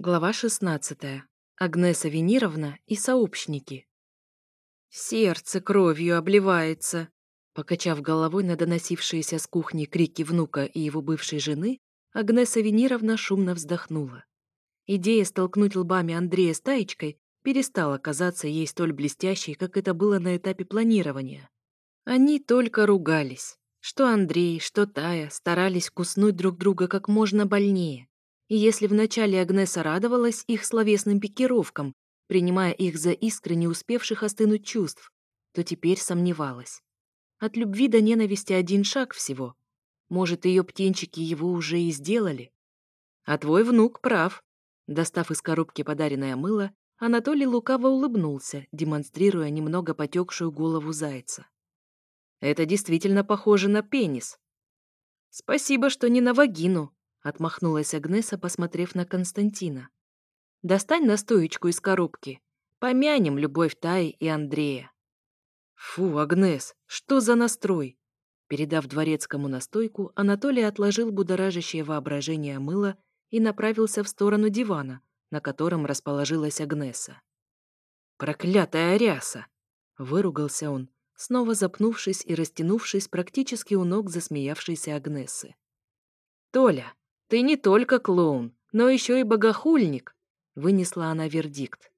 Глава 16. Агнеса Венировна и сообщники. «Сердце кровью обливается!» Покачав головой на доносившиеся с кухни крики внука и его бывшей жены, Агнеса Венировна шумно вздохнула. Идея столкнуть лбами Андрея с Таечкой перестала казаться ей столь блестящей, как это было на этапе планирования. Они только ругались. Что Андрей, что Тая старались куснуть друг друга как можно больнее и если вначале Агнеса радовалась их словесным пикировкам, принимая их за искренне успевших остынуть чувств, то теперь сомневалась. От любви до ненависти один шаг всего. Может, ее птенчики его уже и сделали? А твой внук прав. Достав из коробки подаренное мыло, Анатолий лукаво улыбнулся, демонстрируя немного потекшую голову зайца. «Это действительно похоже на пенис». «Спасибо, что не на вагину», — отмахнулась Агнеса, посмотрев на Константина. «Достань настоечку из коробки. Помянем любовь Таи и Андрея». «Фу, Агнес, что за настрой?» Передав дворецкому настойку, Анатолий отложил будоражащее воображение мыло и направился в сторону дивана, на котором расположилась Агнеса. «Проклятая ряса!» — выругался он, снова запнувшись и растянувшись практически у ног засмеявшейся Агнесы. «Толя, «Ты не только клоун, но еще и богохульник», — вынесла она вердикт.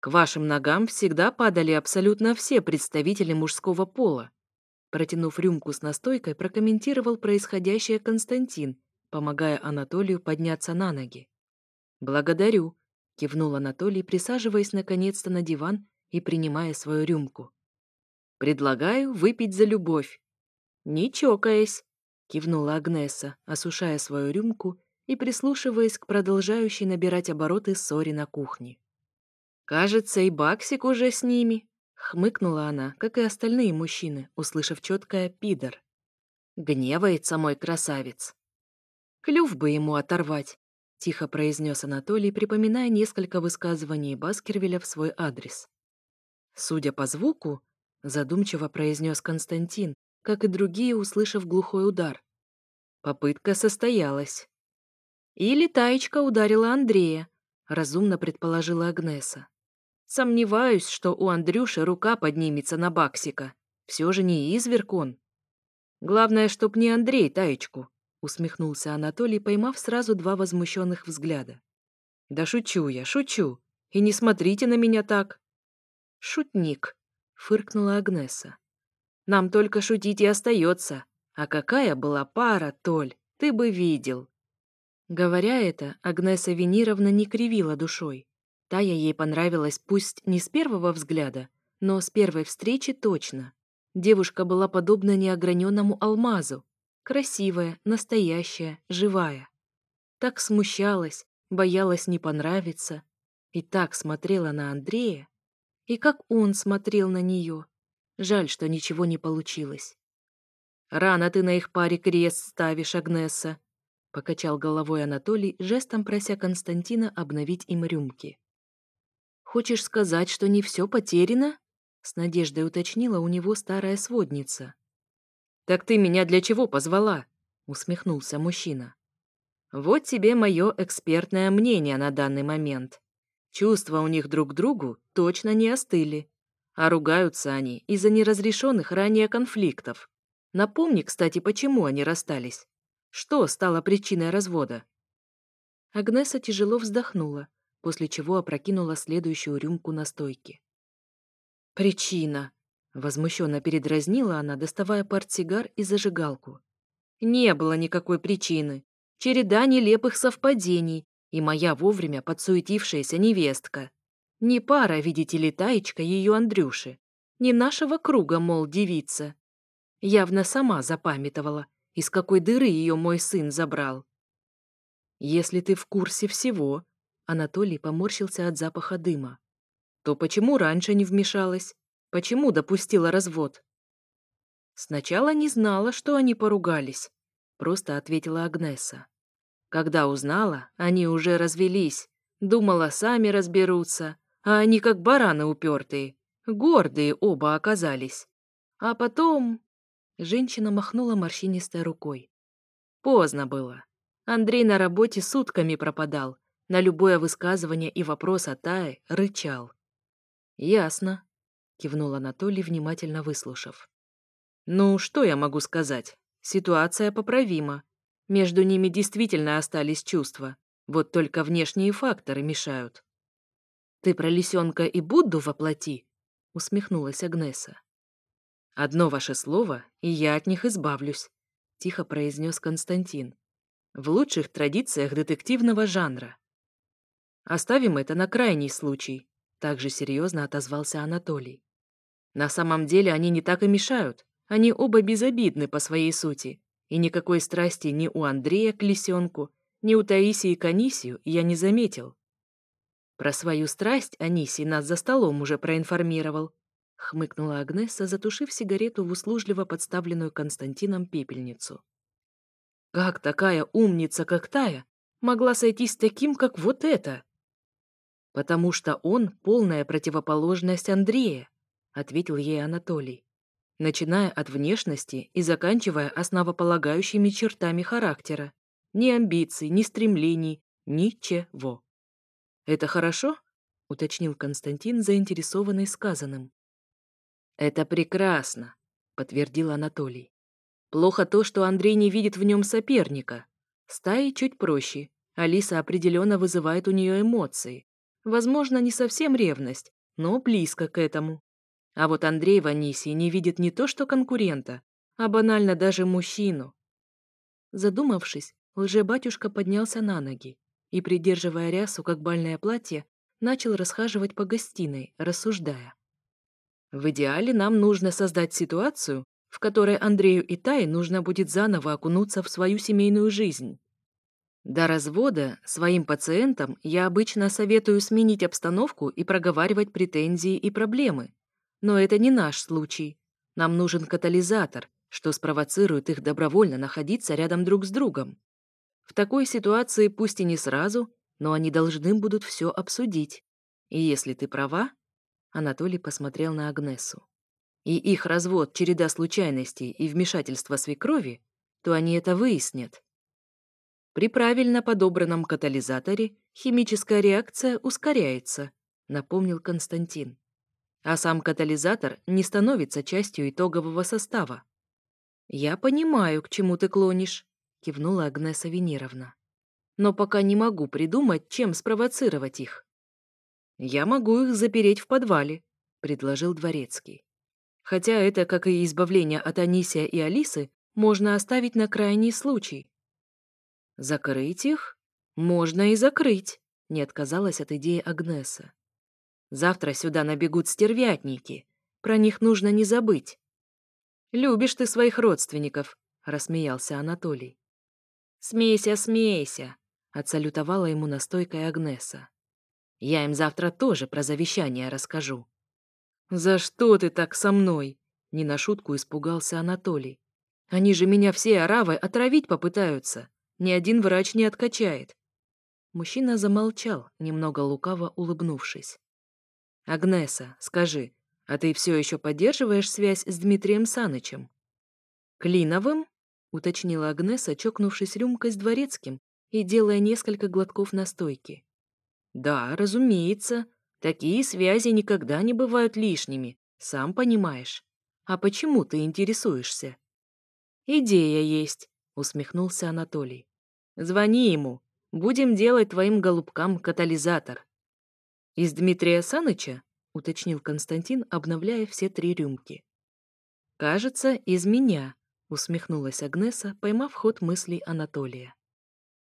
«К вашим ногам всегда падали абсолютно все представители мужского пола», протянув рюмку с настойкой, прокомментировал происходящее Константин, помогая Анатолию подняться на ноги. «Благодарю», — кивнул Анатолий, присаживаясь наконец-то на диван и принимая свою рюмку. «Предлагаю выпить за любовь». «Не чокаясь», кивнула Агнеса, осушая свою рюмку и прислушиваясь к продолжающей набирать обороты ссоре на кухне. «Кажется, и Баксик уже с ними», — хмыкнула она, как и остальные мужчины, услышав четкое «пидор». «Гневается мой красавец». «Клюв бы ему оторвать», — тихо произнес Анатолий, припоминая несколько высказываний Баскервилля в свой адрес. «Судя по звуку», — задумчиво произнес Константин, как и другие, услышав глухой удар. Попытка состоялась. Или Таечка ударила Андрея, разумно предположила Агнеса. Сомневаюсь, что у Андрюши рука поднимется на Баксика. Все же не изверг он. Главное, чтоб не Андрей Таечку, усмехнулся Анатолий, поймав сразу два возмущенных взгляда. Да шучу я, шучу. И не смотрите на меня так. Шутник, фыркнула Агнеса. Нам только шутить и остается. А какая была пара, Толь, ты бы видел. Говоря это, Агнеса Венировна не кривила душой. Тая ей понравилась пусть не с первого взгляда, но с первой встречи точно. Девушка была подобна неограненному алмазу. Красивая, настоящая, живая. Так смущалась, боялась не понравиться. И так смотрела на Андрея. И как он смотрел на нее. Жаль, что ничего не получилось. «Рано ты на их паре крест ставишь, Агнеса», — покачал головой Анатолий, жестом прося Константина обновить им рюмки. «Хочешь сказать, что не все потеряно?» — с надеждой уточнила у него старая сводница. «Так ты меня для чего позвала?» — усмехнулся мужчина. «Вот тебе мое экспертное мнение на данный момент. Чувства у них друг к другу точно не остыли, а ругаются они из-за неразрешенных ранее конфликтов. Напомни, кстати, почему они расстались. Что стало причиной развода?» Агнеса тяжело вздохнула, после чего опрокинула следующую рюмку на стойке. «Причина!» — возмущенно передразнила она, доставая портсигар и зажигалку. «Не было никакой причины. Череда нелепых совпадений и моя вовремя подсуетившаяся невестка. Не пара, видите ли, таечка ее Андрюши. Не нашего круга, мол, девица. Явно сама запамятовала, из какой дыры ее мой сын забрал. «Если ты в курсе всего», — Анатолий поморщился от запаха дыма, «то почему раньше не вмешалась? Почему допустила развод?» «Сначала не знала, что они поругались», — просто ответила Агнеса. «Когда узнала, они уже развелись. Думала, сами разберутся, а они как бараны упертые. Гордые оба оказались. А потом... Женщина махнула морщинистой рукой. Поздно было. Андрей на работе сутками пропадал. На любое высказывание и вопрос о Тае рычал. «Ясно», — кивнул Анатолий, внимательно выслушав. «Ну, что я могу сказать? Ситуация поправима. Между ними действительно остались чувства. Вот только внешние факторы мешают». «Ты про лисенка и Будду воплоти», — усмехнулась Агнеса. «Одно ваше слово, и я от них избавлюсь», — тихо произнес Константин. «В лучших традициях детективного жанра». «Оставим это на крайний случай», — также серьезно отозвался Анатолий. «На самом деле они не так и мешают. Они оба безобидны по своей сути, и никакой страсти ни у Андрея к лисенку, ни у Таисии к Анисию я не заметил». Про свою страсть Анисий нас за столом уже проинформировал, — хмыкнула Агнесса, затушив сигарету в услужливо подставленную Константином пепельницу. «Как такая умница, как Тая, могла сойтись с таким, как вот это?» «Потому что он — полная противоположность Андрея», — ответил ей Анатолий, начиная от внешности и заканчивая основополагающими чертами характера. Ни амбиций, ни стремлений, ничего. «Это хорошо?» — уточнил Константин, заинтересованный сказанным. «Это прекрасно», — подтвердил Анатолий. «Плохо то, что Андрей не видит в нем соперника. Стаи чуть проще. Алиса определенно вызывает у нее эмоции. Возможно, не совсем ревность, но близко к этому. А вот Андрей в Анисии не видит не то что конкурента, а банально даже мужчину». Задумавшись, лже-батюшка поднялся на ноги и, придерживая рясу как бальное платье, начал расхаживать по гостиной, рассуждая. В идеале нам нужно создать ситуацию, в которой Андрею и Тае нужно будет заново окунуться в свою семейную жизнь. До развода своим пациентам я обычно советую сменить обстановку и проговаривать претензии и проблемы. Но это не наш случай. Нам нужен катализатор, что спровоцирует их добровольно находиться рядом друг с другом. В такой ситуации пусть и не сразу, но они должны будут все обсудить. И если ты права, Анатолий посмотрел на Агнесу. И их развод — череда случайностей и вмешательство свекрови, то они это выяснят. При правильно подобранном катализаторе химическая реакция ускоряется, напомнил Константин. А сам катализатор не становится частью итогового состава. «Я понимаю, к чему ты клонишь», — кивнула Агнеса Венеровна. «Но пока не могу придумать, чем спровоцировать их». «Я могу их запереть в подвале», — предложил Дворецкий. «Хотя это, как и избавление от Анисия и Алисы, можно оставить на крайний случай». «Закрыть их? Можно и закрыть», — не отказалась от идеи Агнеса. «Завтра сюда набегут стервятники. Про них нужно не забыть». «Любишь ты своих родственников», — рассмеялся Анатолий. «Смейся, смейся», — отсалютовала ему настойкая Агнеса. Я им завтра тоже про завещание расскажу». «За что ты так со мной?» — не на шутку испугался Анатолий. «Они же меня все аравы отравить попытаются. Ни один врач не откачает». Мужчина замолчал, немного лукаво улыбнувшись. «Агнеса, скажи, а ты все еще поддерживаешь связь с Дмитрием Санычем?» «Клиновым?» — уточнила Агнеса, чокнувшись рюмкой с дворецким и делая несколько глотков настойки. Да, разумеется. Такие связи никогда не бывают лишними, сам понимаешь. А почему ты интересуешься? Идея есть, усмехнулся Анатолий. Звони ему. Будем делать твоим голубкам катализатор. Из Дмитрия Саныча? уточнил Константин, обновляя все три рюмки. «Кажется, из меня», — усмехнулась Агнеса, поймав ход мыслей Анатолия.